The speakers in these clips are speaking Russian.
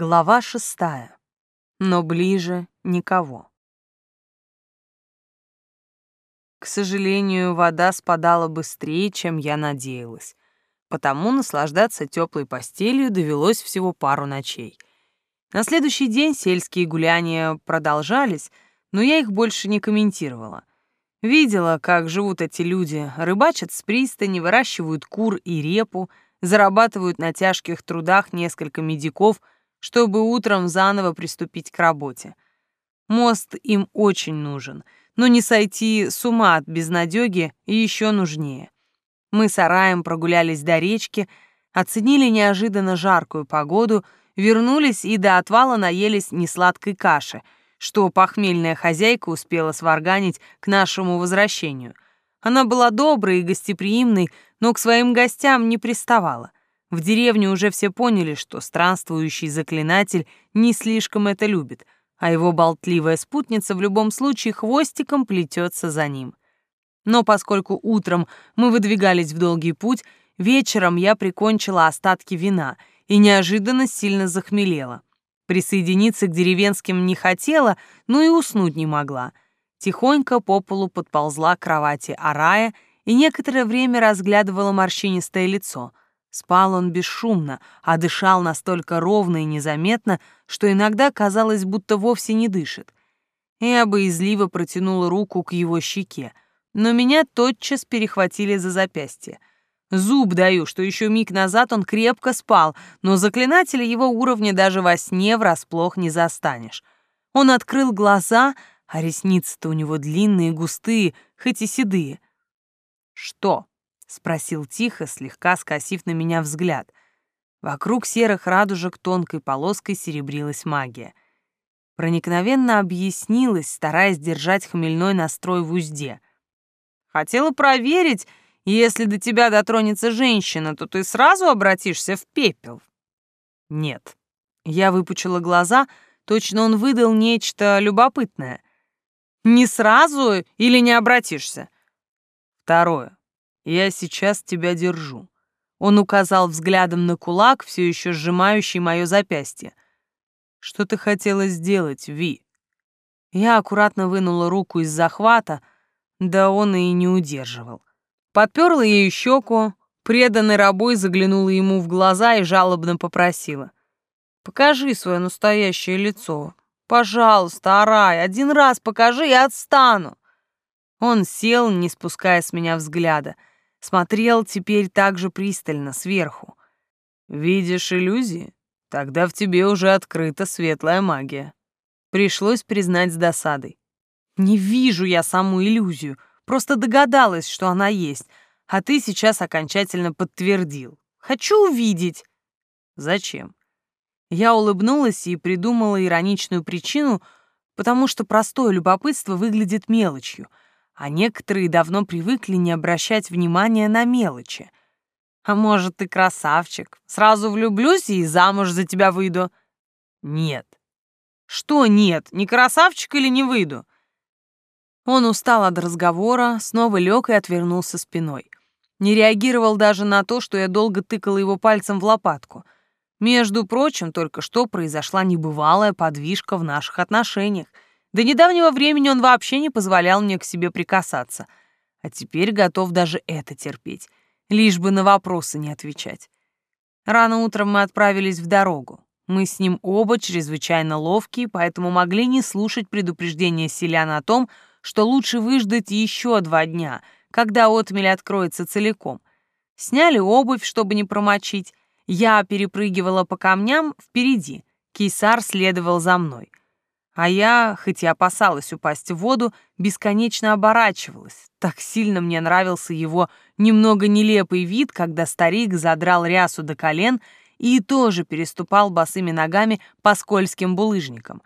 Глава шестая. Но ближе никого. К сожалению, вода спадала быстрее, чем я надеялась. Потому наслаждаться теплой постелью довелось всего пару ночей. На следующий день сельские гуляния продолжались, но я их больше не комментировала. Видела, как живут эти люди, рыбачат с пристани, выращивают кур и репу, зарабатывают на тяжких трудах несколько медиков, чтобы утром заново приступить к работе. Мост им очень нужен, но не сойти с ума от безнадёги еще нужнее. Мы с Араем прогулялись до речки, оценили неожиданно жаркую погоду, вернулись и до отвала наелись несладкой каши — что похмельная хозяйка успела сварганить к нашему возвращению. Она была доброй и гостеприимной, но к своим гостям не приставала. В деревне уже все поняли, что странствующий заклинатель не слишком это любит, а его болтливая спутница в любом случае хвостиком плетется за ним. Но поскольку утром мы выдвигались в долгий путь, вечером я прикончила остатки вина и неожиданно сильно захмелела. Присоединиться к деревенским не хотела, но и уснуть не могла. Тихонько по полу подползла к кровати Арая и некоторое время разглядывала морщинистое лицо. Спал он бесшумно, а дышал настолько ровно и незаметно, что иногда казалось, будто вовсе не дышит. Я боязливо протянула руку к его щеке, но меня тотчас перехватили за запястье. Зуб даю, что еще миг назад он крепко спал, но заклинателя его уровня даже во сне врасплох не застанешь. Он открыл глаза, а ресницы-то у него длинные, густые, хоть и седые. «Что?» — спросил тихо, слегка скосив на меня взгляд. Вокруг серых радужек тонкой полоской серебрилась магия. Проникновенно объяснилась, стараясь держать хмельной настрой в узде. «Хотела проверить, если до тебя дотронется женщина, то ты сразу обратишься в пепел. Нет. Я выпучила глаза, точно он выдал нечто любопытное. Не сразу или не обратишься? Второе. Я сейчас тебя держу. Он указал взглядом на кулак, все еще сжимающий мое запястье. Что ты хотела сделать, Ви? Я аккуратно вынула руку из захвата, да он и не удерживал. Подперла ей щеку, преданный рабой заглянула ему в глаза и жалобно попросила. «Покажи свое настоящее лицо. Пожалуйста, Арай, один раз покажи и отстану». Он сел, не спуская с меня взгляда, смотрел теперь так же пристально, сверху. «Видишь иллюзии? Тогда в тебе уже открыта светлая магия». Пришлось признать с досадой. «Не вижу я саму иллюзию», Просто догадалась, что она есть, а ты сейчас окончательно подтвердил. Хочу увидеть. Зачем? Я улыбнулась и придумала ироничную причину, потому что простое любопытство выглядит мелочью, а некоторые давно привыкли не обращать внимания на мелочи. А может, ты красавчик? Сразу влюблюсь и замуж за тебя выйду? Нет. Что нет? Не красавчик или не выйду? Он устал от разговора, снова лег и отвернулся спиной. Не реагировал даже на то, что я долго тыкала его пальцем в лопатку. Между прочим, только что произошла небывалая подвижка в наших отношениях. До недавнего времени он вообще не позволял мне к себе прикасаться. А теперь готов даже это терпеть, лишь бы на вопросы не отвечать. Рано утром мы отправились в дорогу. Мы с ним оба чрезвычайно ловкие, поэтому могли не слушать предупреждения селян о том, что лучше выждать еще два дня, когда отмель откроется целиком. Сняли обувь, чтобы не промочить. Я перепрыгивала по камням впереди. Кейсар следовал за мной. А я, хоть и опасалась упасть в воду, бесконечно оборачивалась. Так сильно мне нравился его немного нелепый вид, когда старик задрал рясу до колен и тоже переступал босыми ногами по скользким булыжникам.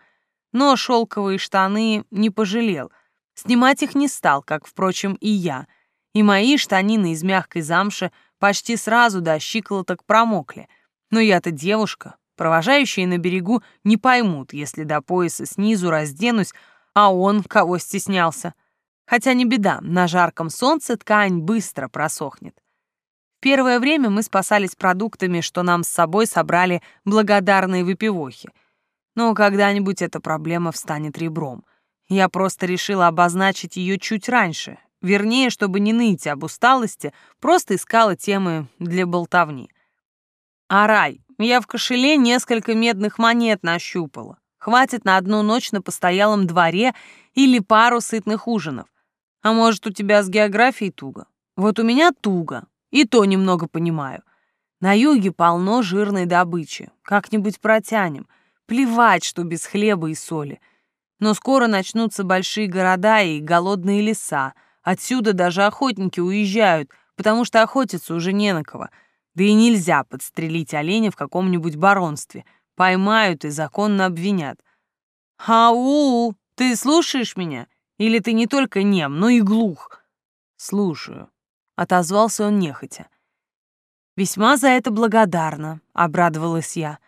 Но шелковые штаны не пожалел — Снимать их не стал, как, впрочем, и я, и мои штанины из мягкой замши почти сразу до щиколоток промокли. Но я-то девушка, провожающие на берегу не поймут, если до пояса снизу разденусь, а он кого стеснялся. Хотя не беда, на жарком солнце ткань быстро просохнет. первое время мы спасались продуктами, что нам с собой собрали благодарные выпивохи. Но когда-нибудь эта проблема встанет ребром. Я просто решила обозначить ее чуть раньше. Вернее, чтобы не ныть об усталости, просто искала темы для болтовни. «Арай, я в кошеле несколько медных монет нащупала. Хватит на одну ночь на постоялом дворе или пару сытных ужинов. А может, у тебя с географией туго? Вот у меня туго, и то немного понимаю. На юге полно жирной добычи. Как-нибудь протянем. Плевать, что без хлеба и соли. Но скоро начнутся большие города и голодные леса. Отсюда даже охотники уезжают, потому что охотиться уже не на кого. Да и нельзя подстрелить оленя в каком-нибудь баронстве. Поймают и законно обвинят. «Ау, ты слушаешь меня? Или ты не только нем, но и глух?» «Слушаю», — отозвался он нехотя. «Весьма за это благодарна», — обрадовалась я.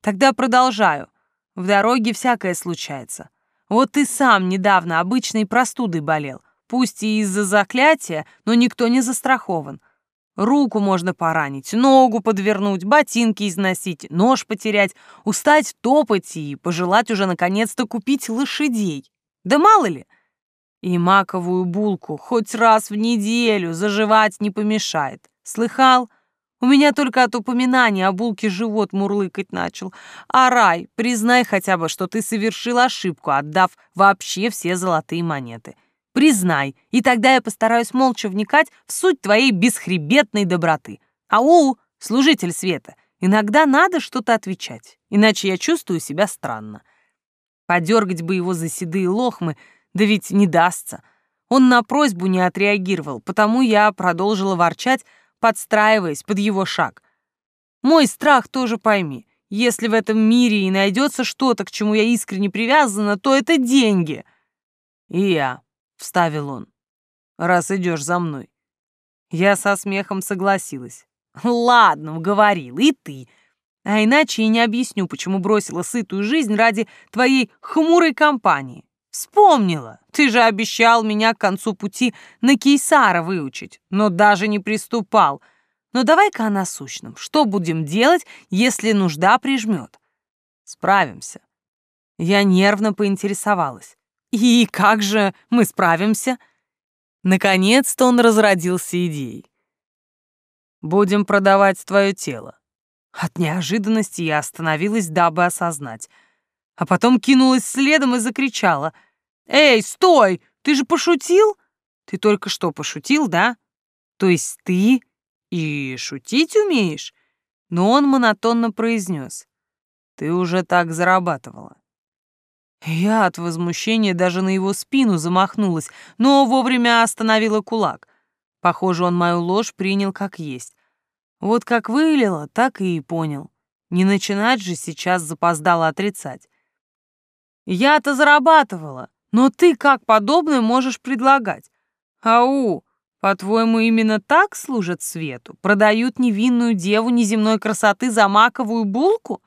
«Тогда продолжаю. В дороге всякое случается. Вот ты сам недавно обычной простудой болел, пусть и из-за заклятия, но никто не застрахован. Руку можно поранить, ногу подвернуть, ботинки износить, нож потерять, устать топать и пожелать уже наконец-то купить лошадей. Да мало ли. И маковую булку хоть раз в неделю заживать не помешает. Слыхал? У меня только от упоминания о булке живот мурлыкать начал. А рай, признай хотя бы, что ты совершил ошибку, отдав вообще все золотые монеты. Признай, и тогда я постараюсь молча вникать в суть твоей бесхребетной доброты. Ау, служитель света, иногда надо что-то отвечать, иначе я чувствую себя странно. Подергать бы его за седые лохмы, да ведь не дастся. Он на просьбу не отреагировал, потому я продолжила ворчать, подстраиваясь под его шаг. Мой страх тоже пойми. Если в этом мире и найдется что-то, к чему я искренне привязана, то это деньги. И я вставил он. Раз идешь за мной. Я со смехом согласилась. Ладно, уговорил, и ты. А иначе и не объясню, почему бросила сытую жизнь ради твоей хмурой компании. Вспомнила. Ты же обещал меня к концу пути на Кейсара выучить, но даже не приступал. Но давай-ка о насущном. Что будем делать, если нужда прижмет? Справимся. Я нервно поинтересовалась. И как же мы справимся? Наконец-то он разродился идеей. Будем продавать твое тело. От неожиданности я остановилась, дабы осознать. А потом кинулась следом и закричала. «Эй, стой! Ты же пошутил? Ты только что пошутил, да? То есть ты и шутить умеешь?» Но он монотонно произнес. «Ты уже так зарабатывала. Я от возмущения даже на его спину замахнулась, но вовремя остановила кулак. Похоже, он мою ложь принял как есть. Вот как вылила, так и понял. Не начинать же сейчас запоздало отрицать. Я-то зарабатывала, но ты как подобное можешь предлагать? Ау, по-твоему, именно так служат свету? Продают невинную деву неземной красоты за маковую булку?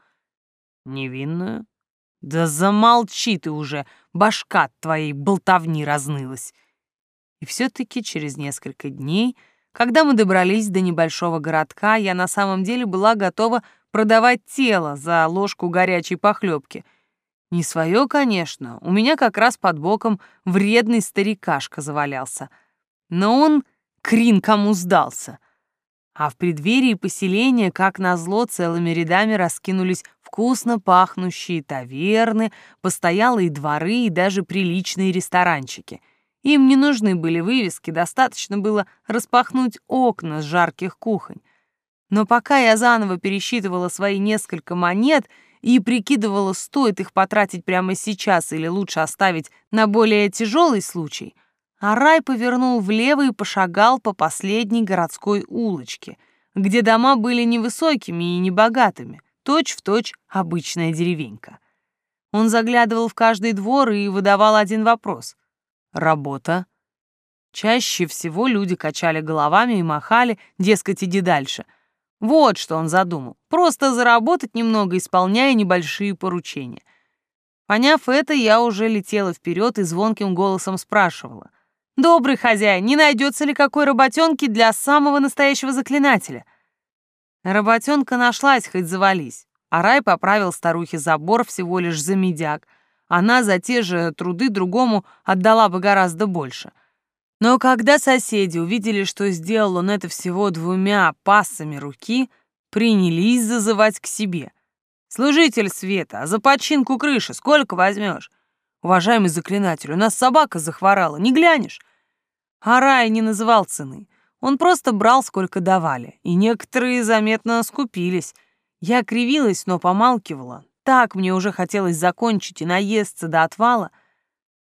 Невинную? Да замолчи ты уже, башка твоей болтовни разнылась. И все-таки через несколько дней, когда мы добрались до небольшого городка, я на самом деле была готова продавать тело за ложку горячей похлебки. Не свое, конечно, у меня как раз под боком вредный старикашка завалялся. Но он крин кому сдался. А в преддверии поселения, как назло, целыми рядами раскинулись вкусно пахнущие таверны, постоялые дворы и даже приличные ресторанчики. Им не нужны были вывески, достаточно было распахнуть окна с жарких кухонь. Но пока я заново пересчитывала свои несколько монет и прикидывала, стоит их потратить прямо сейчас или лучше оставить на более тяжелый случай — а рай повернул влево и пошагал по последней городской улочке, где дома были невысокими и небогатыми, точь-в-точь обычная деревенька. Он заглядывал в каждый двор и выдавал один вопрос. «Работа?» Чаще всего люди качали головами и махали, дескать, иди дальше. Вот что он задумал. Просто заработать немного, исполняя небольшие поручения. Поняв это, я уже летела вперед и звонким голосом спрашивала. Добрый хозяин, не найдется ли какой работенки для самого настоящего заклинателя? Работенка нашлась, хоть завались. А рай поправил старухе забор всего лишь за медяк. Она за те же труды другому отдала бы гораздо больше. Но когда соседи увидели, что сделал он это всего двумя пассами руки, принялись зазывать к себе. «Служитель света, а за починку крыши сколько возьмешь? Уважаемый заклинатель, у нас собака захворала, не глянешь?» А Рай не называл цены. Он просто брал, сколько давали, и некоторые заметно скупились. Я кривилась, но помалкивала. Так мне уже хотелось закончить и наесться до отвала.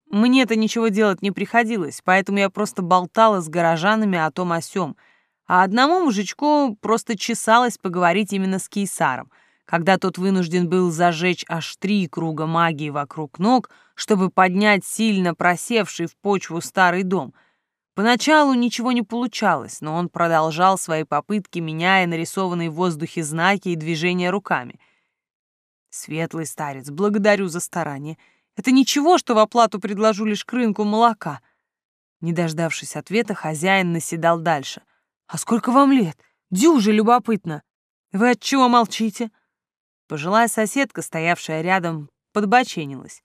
Мне-то ничего делать не приходилось, поэтому я просто болтала с горожанами о том о сём — а одному мужичку просто чесалось поговорить именно с кейсаром, когда тот вынужден был зажечь аж три круга магии вокруг ног, чтобы поднять сильно просевший в почву старый дом. Поначалу ничего не получалось, но он продолжал свои попытки, меняя нарисованные в воздухе знаки и движения руками. «Светлый старец, благодарю за старание. Это ничего, что в оплату предложу лишь крынку молока». Не дождавшись ответа, хозяин наседал дальше — «А сколько вам лет? Дюже любопытно. Вы от чего молчите?» Пожилая соседка, стоявшая рядом, подбоченилась.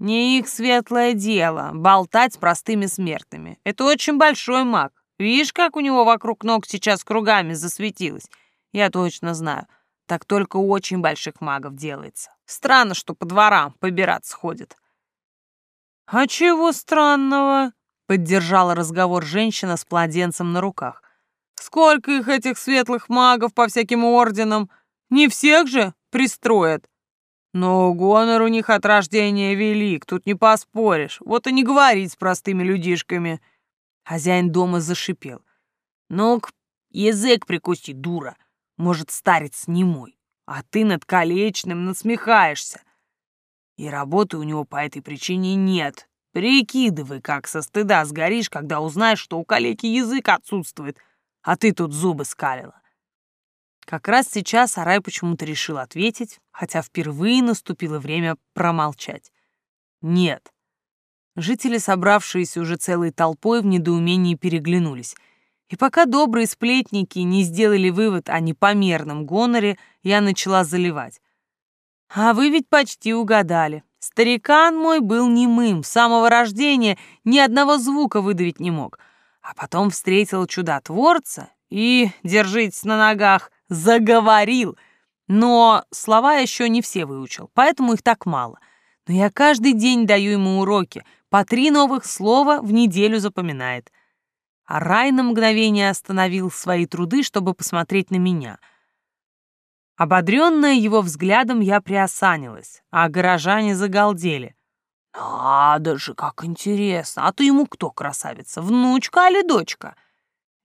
«Не их светлое дело — болтать с простыми смертными. Это очень большой маг. Видишь, как у него вокруг ног сейчас кругами засветилось? Я точно знаю. Так только у очень больших магов делается. Странно, что по дворам побираться ходят». «А чего странного?» Поддержала разговор женщина с младенцем на руках. «Сколько их, этих светлых магов по всяким орденам? Не всех же пристроят. Но гонор у них от рождения велик, тут не поспоришь. Вот и не говорить с простыми людишками». Хозяин дома зашипел. «Ну-ка, язык прикуси, дура. Может, старец не мой, а ты над колечным насмехаешься. И работы у него по этой причине нет. Прикидывай, как со стыда сгоришь, когда узнаешь, что у калеки язык отсутствует, а ты тут зубы скалила. Как раз сейчас Арай почему-то решил ответить, хотя впервые наступило время промолчать. Нет. Жители, собравшиеся уже целой толпой, в недоумении переглянулись. И пока добрые сплетники не сделали вывод о непомерном гоноре, я начала заливать. А вы ведь почти угадали. Старикан мой был немым, с самого рождения ни одного звука выдавить не мог. А потом встретил чудотворца и, держитесь на ногах, заговорил. Но слова еще не все выучил, поэтому их так мало. Но я каждый день даю ему уроки, по три новых слова в неделю запоминает. А Рай на мгновение остановил свои труды, чтобы посмотреть на меня — Ободренная его взглядом, я приосанилась, а горожане загалдели. «Надо же, как интересно! А ты ему кто, красавица, внучка или дочка?»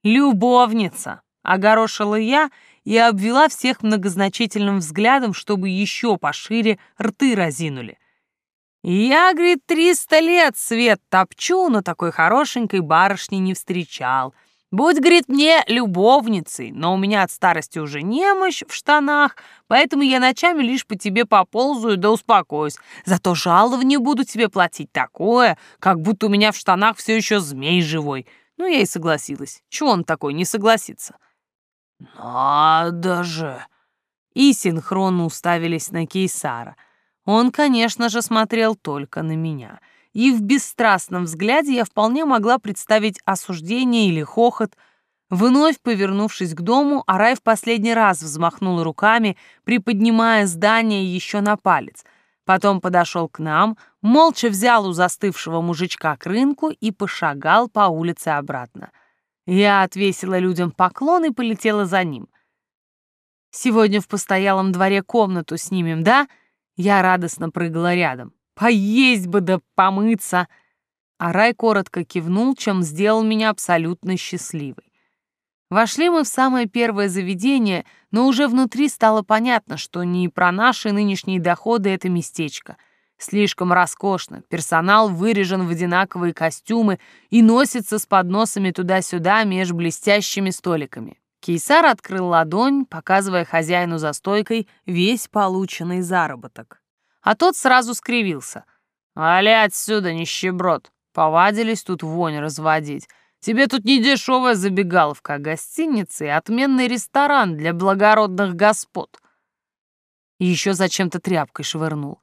«Любовница!» — огорошила я и обвела всех многозначительным взглядом, чтобы еще пошире рты разинули. «Я, — говорит, — триста лет свет топчу, но такой хорошенькой барышни не встречал». Будь, говорит, мне любовницей, но у меня от старости уже немощь в штанах, поэтому я ночами лишь по тебе поползаю да успокоюсь. Зато жалование буду тебе платить такое, как будто у меня в штанах все еще змей живой. Ну, я и согласилась. Чего он такой не согласится? Надо же! И синхронно уставились на Кейсара. Он, конечно же, смотрел только на меня — и в бесстрастном взгляде я вполне могла представить осуждение или хохот. Вновь повернувшись к дому, Арай в последний раз взмахнул руками, приподнимая здание еще на палец. Потом подошел к нам, молча взял у застывшего мужичка к рынку и пошагал по улице обратно. Я отвесила людям поклон и полетела за ним. «Сегодня в постоялом дворе комнату снимем, да?» Я радостно прыгала рядом. Поесть бы да помыться!» А Рай коротко кивнул, чем сделал меня абсолютно счастливой. Вошли мы в самое первое заведение, но уже внутри стало понятно, что не про наши нынешние доходы это местечко. Слишком роскошно, персонал вырежен в одинаковые костюмы и носится с подносами туда-сюда меж блестящими столиками. Кейсар открыл ладонь, показывая хозяину за стойкой весь полученный заработок а тот сразу скривился. «Вали отсюда, нищеброд! Повадились тут вонь разводить. Тебе тут не дешевая забегаловка, а гостиница и отменный ресторан для благородных господ. Еще зачем-то тряпкой швырнул.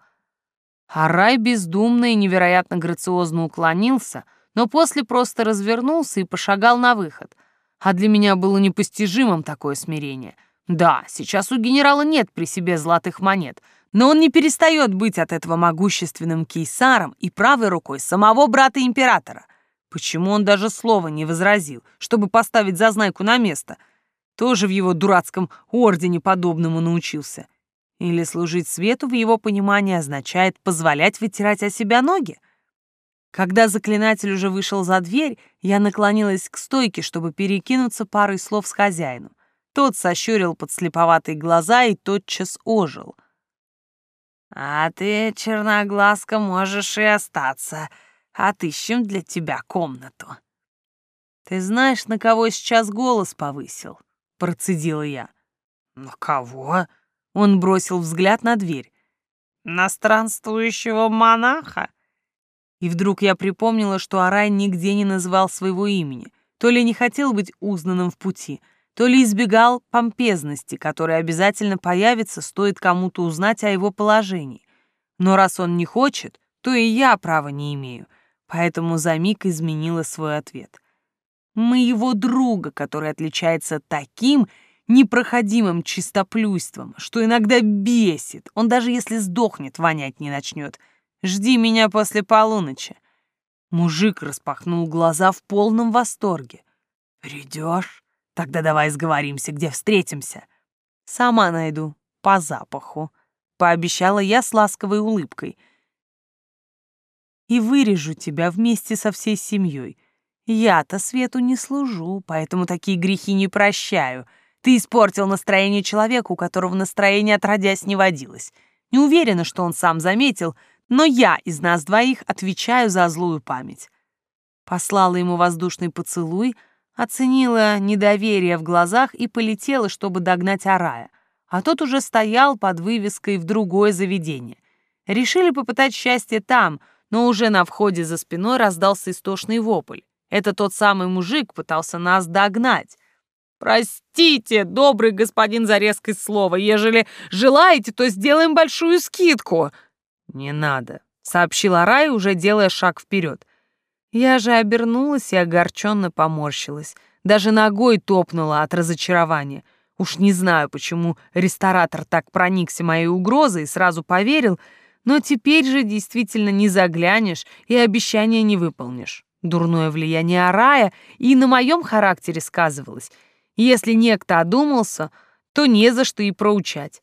А рай бездумно и невероятно грациозно уклонился, но после просто развернулся и пошагал на выход. А для меня было непостижимым такое смирение. Да, сейчас у генерала нет при себе золотых монет, но он не перестает быть от этого могущественным кейсаром и правой рукой самого брата императора — Почему он даже слова не возразил, чтобы поставить зазнайку на место? Тоже в его дурацком ордене подобному научился. Или служить свету в его понимании означает позволять вытирать о себя ноги? Когда заклинатель уже вышел за дверь, я наклонилась к стойке, чтобы перекинуться парой слов с хозяином. Тот сощурил подслеповатые глаза и тотчас ожил. «А ты, черноглазка, можешь и остаться», Отыщем для тебя комнату». «Ты знаешь, на кого сейчас голос повысил?» — процедила я. «На кого?» — он бросил взгляд на дверь. «На странствующего монаха?» И вдруг я припомнила, что Арай нигде не называл своего имени, то ли не хотел быть узнанным в пути, то ли избегал помпезности, которая обязательно появится, стоит кому-то узнать о его положении. Но раз он не хочет, то и я права не имею — поэтому за миг изменила свой ответ. Моего друга, который отличается таким непроходимым чистоплюйством, что иногда бесит. Он даже если сдохнет, вонять не начнет. Жди меня после полуночи. Мужик распахнул глаза в полном восторге. Придешь? Тогда давай сговоримся, где встретимся. Сама найду, по запаху. Пообещала я с ласковой улыбкой — и вырежу тебя вместе со всей семьей. Я-то свету не служу, поэтому такие грехи не прощаю. Ты испортил настроение человеку, у которого настроение отродясь не водилось. Не уверена, что он сам заметил, но я из нас двоих отвечаю за злую память. Послала ему воздушный поцелуй, оценила недоверие в глазах и полетела, чтобы догнать Арая. А тот уже стоял под вывеской в другое заведение. Решили попытать счастье там — но уже на входе за спиной раздался истошный вопль. Это тот самый мужик пытался нас догнать. «Простите, добрый господин за резкость слова, ежели желаете, то сделаем большую скидку». «Не надо», — сообщила Рай, уже делая шаг вперед. Я же обернулась и огорченно поморщилась. Даже ногой топнула от разочарования. Уж не знаю, почему ресторатор так проникся моей угрозой и сразу поверил, но теперь же действительно не заглянешь и обещания не выполнишь. Дурное влияние Арая и на моем характере сказывалось. Если некто одумался, то не за что и проучать.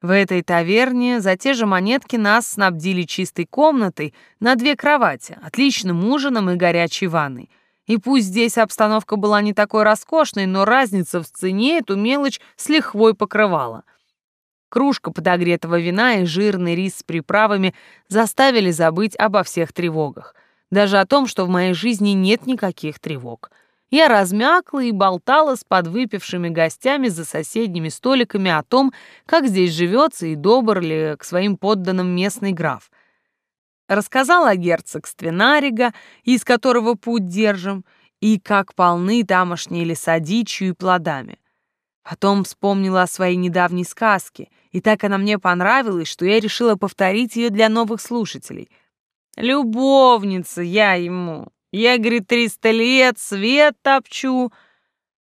В этой таверне за те же монетки нас снабдили чистой комнатой на две кровати, отличным ужином и горячей ванной. И пусть здесь обстановка была не такой роскошной, но разница в цене эту мелочь с лихвой покрывала — Кружка подогретого вина и жирный рис с приправами заставили забыть обо всех тревогах. Даже о том, что в моей жизни нет никаких тревог. Я размякла и болтала с подвыпившими гостями за соседними столиками о том, как здесь живется и добр ли к своим подданным местный граф. Рассказала о герцогстве Нарига, из которого путь держим, и как полны тамошние леса дичью и плодами. Потом вспомнила о своей недавней сказке, и так она мне понравилась, что я решила повторить ее для новых слушателей. «Любовница я ему! Я, говорит, триста лет свет топчу!»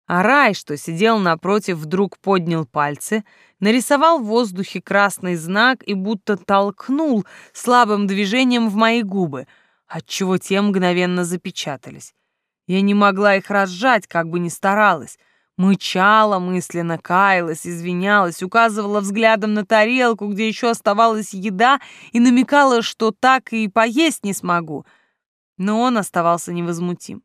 А рай, что сидел напротив, вдруг поднял пальцы, нарисовал в воздухе красный знак и будто толкнул слабым движением в мои губы, отчего те мгновенно запечатались. Я не могла их разжать, как бы ни старалась, Мычала мысленно, каялась, извинялась, указывала взглядом на тарелку, где еще оставалась еда, и намекала, что так и поесть не смогу. Но он оставался невозмутим.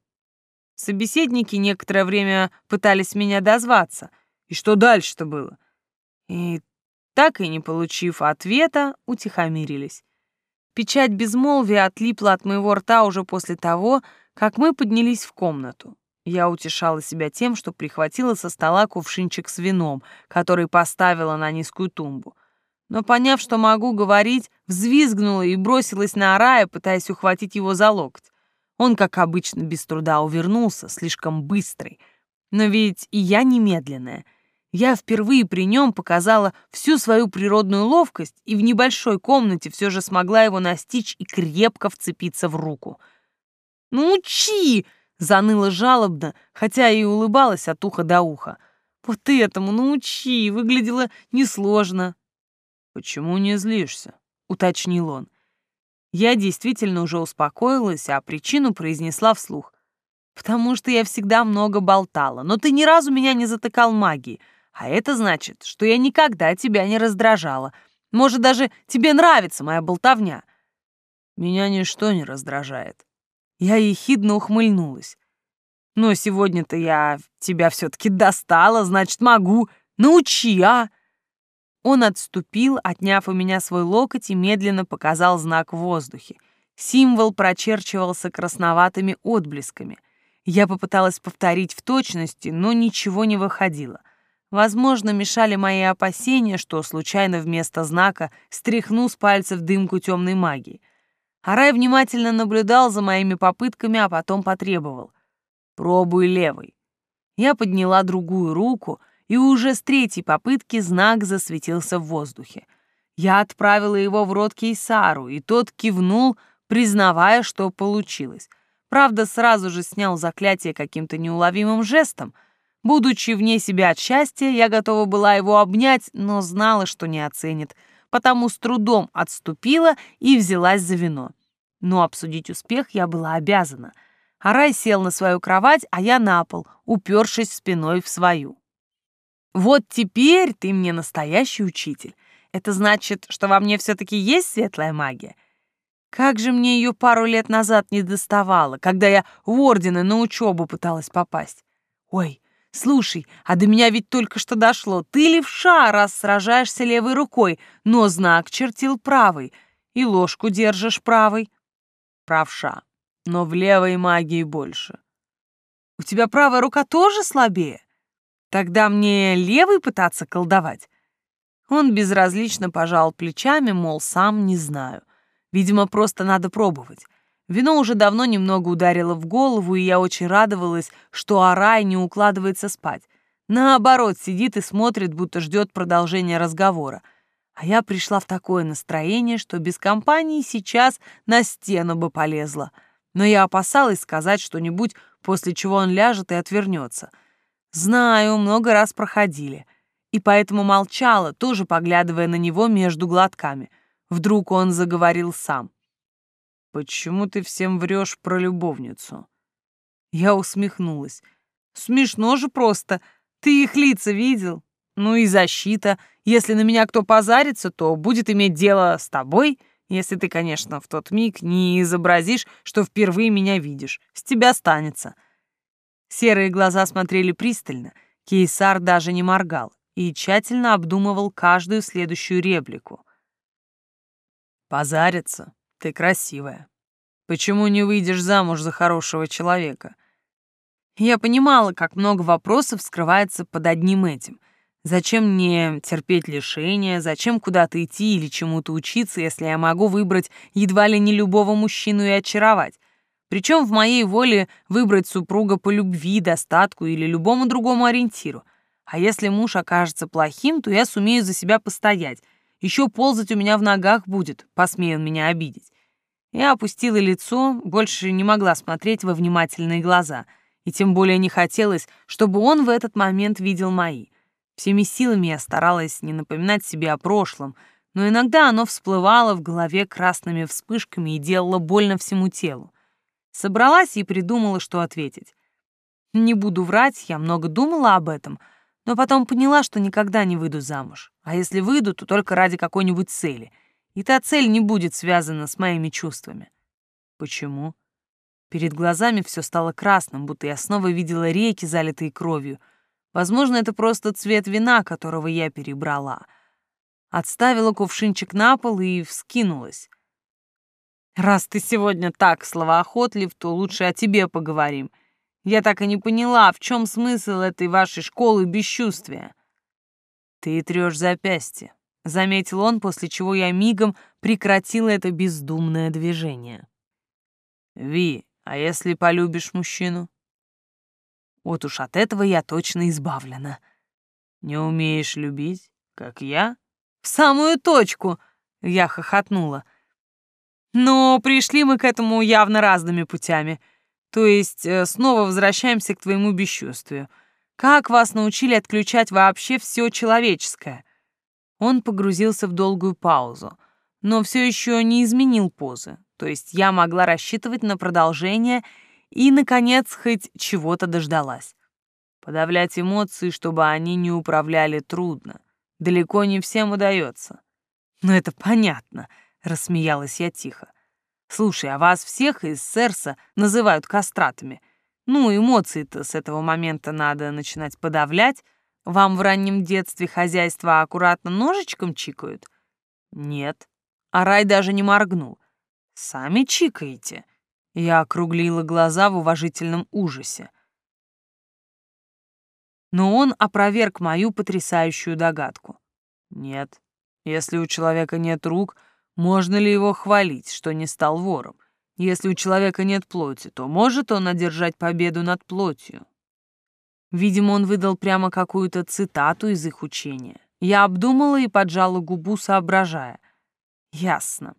Собеседники некоторое время пытались меня дозваться. И что дальше-то было? И так и не получив ответа, утихомирились. Печать безмолвия отлипла от моего рта уже после того, как мы поднялись в комнату. Я утешала себя тем, что прихватила со стола кувшинчик с вином, который поставила на низкую тумбу. Но, поняв, что могу говорить, взвизгнула и бросилась на Арая, пытаясь ухватить его за локоть. Он, как обычно, без труда увернулся, слишком быстрый. Но ведь и я немедленная. Я впервые при нем показала всю свою природную ловкость и в небольшой комнате все же смогла его настичь и крепко вцепиться в руку. «Ну, учи!» — заныла жалобно, хотя и улыбалась от уха до уха. «Вот этому научи!» — выглядело несложно. «Почему не злишься?» — уточнил он. Я действительно уже успокоилась, а причину произнесла вслух. «Потому что я всегда много болтала, но ты ни разу меня не затыкал магией, а это значит, что я никогда тебя не раздражала. Может, даже тебе нравится моя болтовня». «Меня ничто не раздражает». Я ехидно ухмыльнулась. «Но сегодня-то я тебя все-таки достала, значит, могу. Научи, а!» Он отступил, отняв у меня свой локоть и медленно показал знак в воздухе. Символ прочерчивался красноватыми отблесками. Я попыталась повторить в точности, но ничего не выходило. Возможно, мешали мои опасения, что случайно вместо знака стряхну с пальцев дымку темной магии. Арай внимательно наблюдал за моими попытками, а потом потребовал. «Пробуй левой». Я подняла другую руку — и уже с третьей попытки знак засветился в воздухе. Я отправила его в рот Кейсару, и тот кивнул, признавая, что получилось. Правда, сразу же снял заклятие каким-то неуловимым жестом. Будучи вне себя от счастья, я готова была его обнять, но знала, что не оценит, потому с трудом отступила и взялась за вино. Но обсудить успех я была обязана. Арай сел на свою кровать, а я на пол, упершись спиной в свою. Вот теперь ты мне настоящий учитель. Это значит, что во мне все-таки есть светлая магия? Как же мне ее пару лет назад не доставало, когда я в ордены на учебу пыталась попасть? Ой, слушай, а до меня ведь только что дошло. Ты левша, раз сражаешься левой рукой, но знак чертил правой, и ложку держишь правой. Правша, но в левой магии больше. У тебя правая рука тоже слабее? Тогда мне левый пытаться колдовать? Он безразлично пожал плечами, мол, сам не знаю. Видимо, просто надо пробовать. Вино уже давно немного ударило в голову, и я очень радовалась, что Арай не укладывается спать. Наоборот, сидит и смотрит, будто ждет продолжения разговора. А я пришла в такое настроение, что без компании сейчас на стену бы полезла. Но я опасалась сказать что-нибудь, после чего он ляжет и отвернется — Знаю, много раз проходили. И поэтому молчала, тоже поглядывая на него между глотками. Вдруг он заговорил сам. «Почему ты всем врешь про любовницу?» Я усмехнулась. «Смешно же просто. Ты их лица видел? Ну и защита. Если на меня кто позарится, то будет иметь дело с тобой, если ты, конечно, в тот миг не изобразишь, что впервые меня видишь. С тебя останется. Серые глаза смотрели пристально, Кейсар даже не моргал и тщательно обдумывал каждую следующую реплику. «Позариться? Ты красивая. Почему не выйдешь замуж за хорошего человека?» Я понимала, как много вопросов скрывается под одним этим. Зачем мне терпеть лишения, зачем куда-то идти или чему-то учиться, если я могу выбрать едва ли не любого мужчину и очаровать? Причем в моей воле выбрать супруга по любви, достатку или любому другому ориентиру. А если муж окажется плохим, то я сумею за себя постоять. Еще ползать у меня в ногах будет, посмея он меня обидеть. Я опустила лицо, больше не могла смотреть во внимательные глаза, и тем более не хотелось, чтобы он в этот момент видел мои. Всеми силами я старалась не напоминать себе о прошлом, но иногда оно всплывало в голове красными вспышками и делало больно всему телу. Собралась и придумала, что ответить. Не буду врать, я много думала об этом, но потом поняла, что никогда не выйду замуж. А если выйду, то только ради какой-нибудь цели. И та цель не будет связана с моими чувствами. Почему? Перед глазами все стало красным, будто я снова видела реки, залитые кровью. Возможно, это просто цвет вина, которого я перебрала. Отставила кувшинчик на пол и вскинулась. Раз ты сегодня так словоохотлив, то лучше о тебе поговорим. Я так и не поняла, в чем смысл этой вашей школы бесчувствия. Ты трешь запястье, заметил он, после чего я мигом прекратила это бездумное движение. Ви, А если полюбишь мужчину? Вот уж от этого я точно избавлена. Не умеешь любить, как я? В самую точку, я хохотнула. Но пришли мы к этому явно разными путями. То есть э, снова возвращаемся к твоему бесчувствию. Как вас научили отключать вообще все человеческое? Он погрузился в долгую паузу, но все еще не изменил позы. То есть я могла рассчитывать на продолжение и, наконец, хоть чего-то дождалась. Подавлять эмоции, чтобы они не управляли, трудно. Далеко не всем удается. Но это понятно, рассмеялась я тихо. Слушай, а вас всех из Серса называют кастратами. Ну, эмоции-то с этого момента надо начинать подавлять. Вам в раннем детстве хозяйство аккуратно ножичком чикают? Нет. А Рай даже не моргнул. Сами чикаете. Я округлила глаза в уважительном ужасе. Но он опроверг мою потрясающую догадку. Нет. Если у человека нет рук, можно ли его хвалить, что не стал вором? Если у человека нет плоти, то может он одержать победу над плотью? Видимо, он выдал прямо какую-то цитату из их учения. Я обдумала и поджала губу, соображая. Ясно.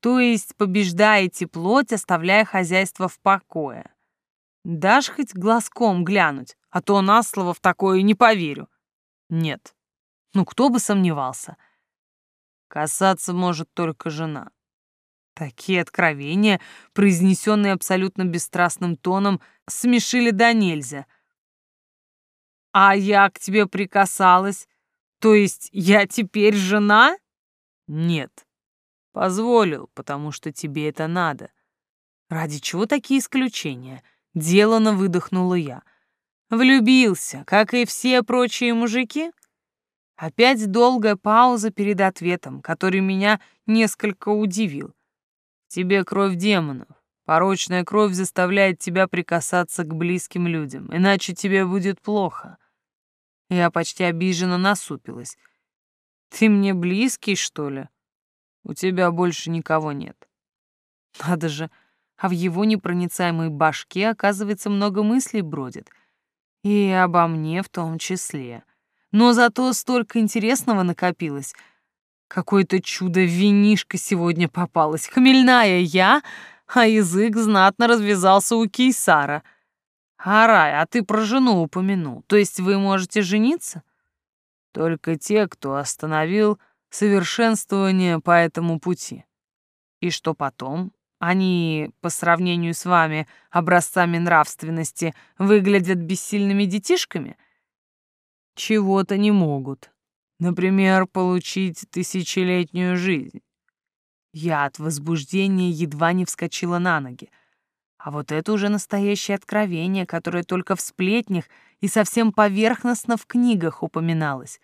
То есть побеждаете плоть, оставляя хозяйство в покое. Дашь хоть глазком глянуть, а то на слово в такое не поверю. Нет. Ну, кто бы сомневался. Касаться может только жена. Такие откровения, произнесенные абсолютно бесстрастным тоном, смешили до нельзя. «А я к тебе прикасалась? То есть я теперь жена?» «Нет. Позволил, потому что тебе это надо». «Ради чего такие исключения?» Делано выдохнула я. «Влюбился, как и все прочие мужики?» Опять долгая пауза перед ответом, который меня несколько удивил. «Тебе кровь демонов. Порочная кровь заставляет тебя прикасаться к близким людям, иначе тебе будет плохо». Я почти обиженно насупилась. «Ты мне близкий, что ли? У тебя больше никого нет». Надо же, а в его непроницаемой башке, оказывается, много мыслей бродит. И обо мне в том числе. Но зато столько интересного накопилось. Какое-то чудо-винишко сегодня попалось. Хмельная я, а язык знатно развязался у кейсара. Арай, а ты про жену упомянул. То есть вы можете жениться? Только те, кто остановил совершенствование по этому пути. И что потом? Они, по сравнению с вами, образцами нравственности, выглядят бессильными детишками? Чего-то не могут. Например, получить тысячелетнюю жизнь. Я от возбуждения едва не вскочила на ноги. А вот это уже настоящее откровение, которое только в сплетнях и совсем поверхностно в книгах упоминалось.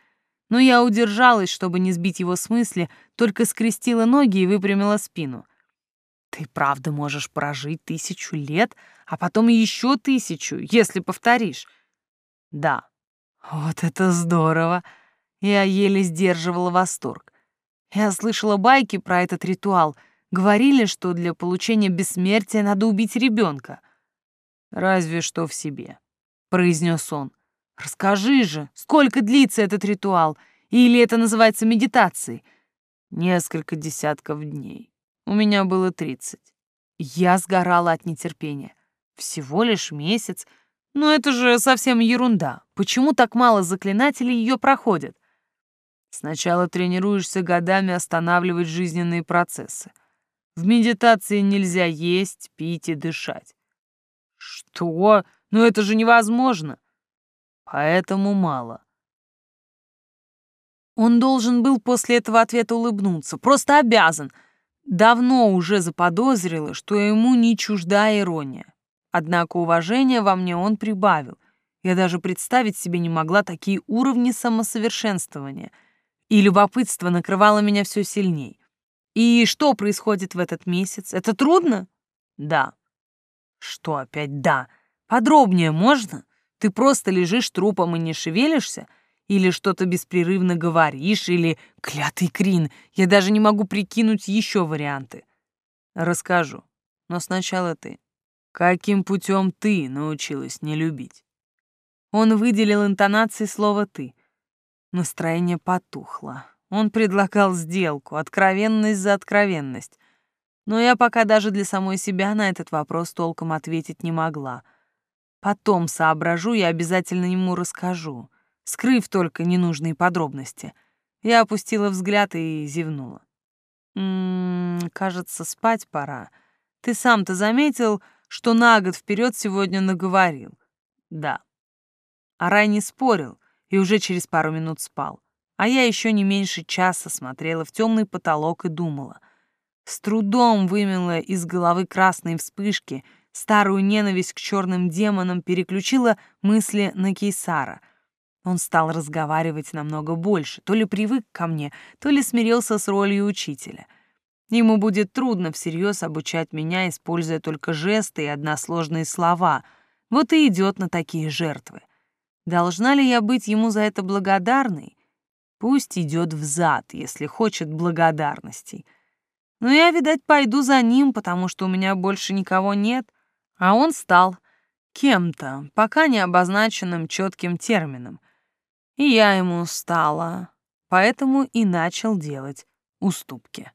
Но я удержалась, чтобы не сбить его с мысли, только скрестила ноги и выпрямила спину. Ты правда можешь прожить тысячу лет, а потом еще тысячу, если повторишь? Да, вот это здорово! Я еле сдерживала восторг. Я слышала байки про этот ритуал. Говорили, что для получения бессмертия надо убить ребенка. «Разве что в себе», — произнес он. «Расскажи же, сколько длится этот ритуал? Или это называется медитацией?» «Несколько десятков дней. У меня было тридцать». Я сгорала от нетерпения. Всего лишь месяц — но это же совсем ерунда. Почему так мало заклинателей ее проходят? Сначала тренируешься годами останавливать жизненные процессы. В медитации нельзя есть, пить и дышать. Что? Ну это же невозможно. Поэтому мало. Он должен был после этого ответа улыбнуться. Просто обязан. Давно уже заподозрила, что ему не чужда ирония. Однако уважения во мне он прибавил. Я даже представить себе не могла такие уровни самосовершенствования. И любопытство накрывало меня все сильней. И что происходит в этот месяц? Это трудно? Да. Что опять да? Подробнее можно? Ты просто лежишь трупом и не шевелишься? Или что-то беспрерывно говоришь? Или клятый Крин? Я даже не могу прикинуть еще варианты. Расскажу. Но сначала ты. Каким путем ты научилась не любить? Он выделил интонацией слова «ты». Настроение потухло. Он предлагал сделку, откровенность за откровенность. Но я пока даже для самой себя на этот вопрос толком ответить не могла. Потом соображу и обязательно ему расскажу, скрыв только ненужные подробности. Я опустила взгляд и зевнула. «М -м, кажется, спать пора. Ты сам-то заметил, что на год вперед сегодня наговорил?» «Да». Арай не спорил и уже через пару минут спал а я еще не меньше часа смотрела в темный потолок и думала. С трудом вымела из головы красные вспышки, старую ненависть к черным демонам переключила мысли на Кейсара. Он стал разговаривать намного больше, то ли привык ко мне, то ли смирился с ролью учителя. Ему будет трудно всерьез обучать меня, используя только жесты и односложные слова. Вот и идет на такие жертвы. Должна ли я быть ему за это благодарной? Пусть идет взад, если хочет благодарностей. Но я, видать, пойду за ним, потому что у меня больше никого нет, а он стал кем-то, пока не обозначенным четким термином. И я ему стала, поэтому и начал делать уступки.